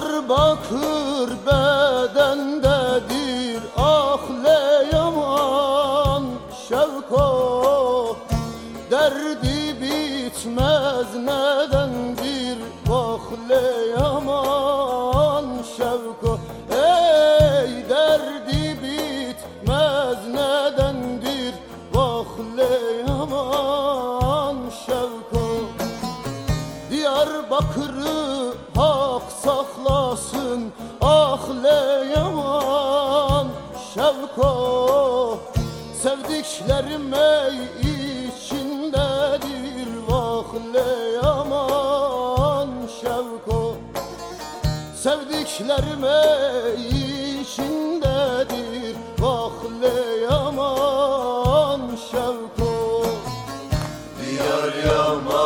Diyarbakır bedendedir ah le yaman şevko Derdi bitmez nedendir vah le yaman şevko Ey derdi bitmez nedendir vah le yaman şevko Diyarbakır'ı saklasın Ah yaman Şevko Sevdiklerim ey içindedir Vah le yaman Şevko. Sevdiklerim ey içindedir Vah le yaman Şevko. Diyar yaman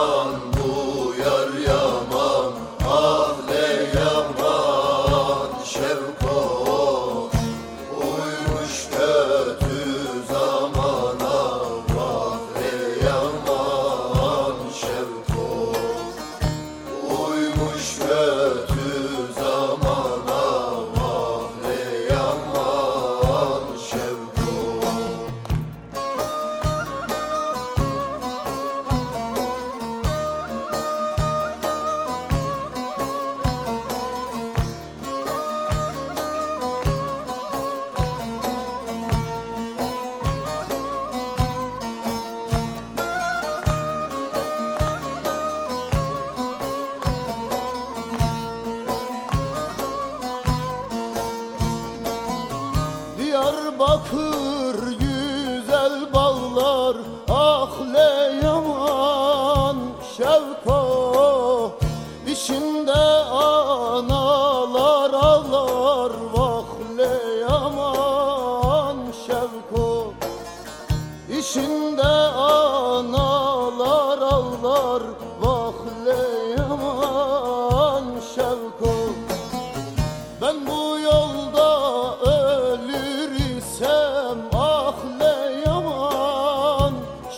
Diyarbakır güzel bağlar Ah le yaman. Şevko İçinde analar ağlar Vah le yaman. Şevko İçinde analar ağlar Vah le yaman. Şevko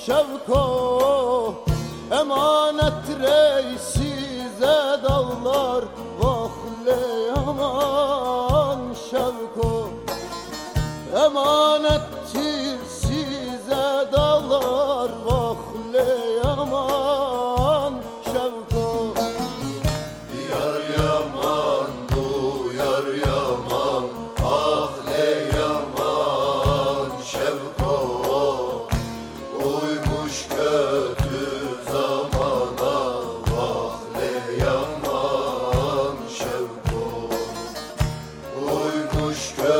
Şevko Emanet rey Oymuş gö